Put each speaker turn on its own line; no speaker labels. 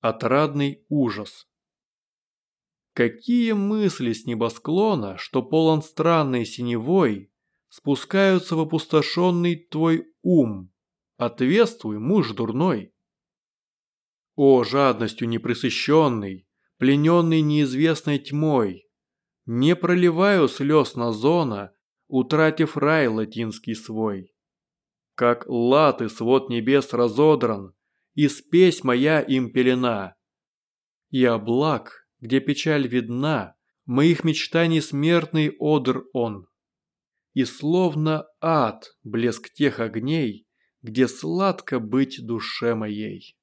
Отрадный ужас. Какие мысли с небосклона, что полон странной синевой, спускаются в опустошенный твой ум? Ответствуй, муж дурной. О, жадностью непресыщенный, плененный неизвестной тьмой, не проливаю слез на зона, утратив рай латинский свой. Как латы свод небес разодран, и спесь моя им пелена. И облак, где печаль видна, моих мечтаний смертный одр он. И словно ад блеск тех огней, где сладко быть душе моей.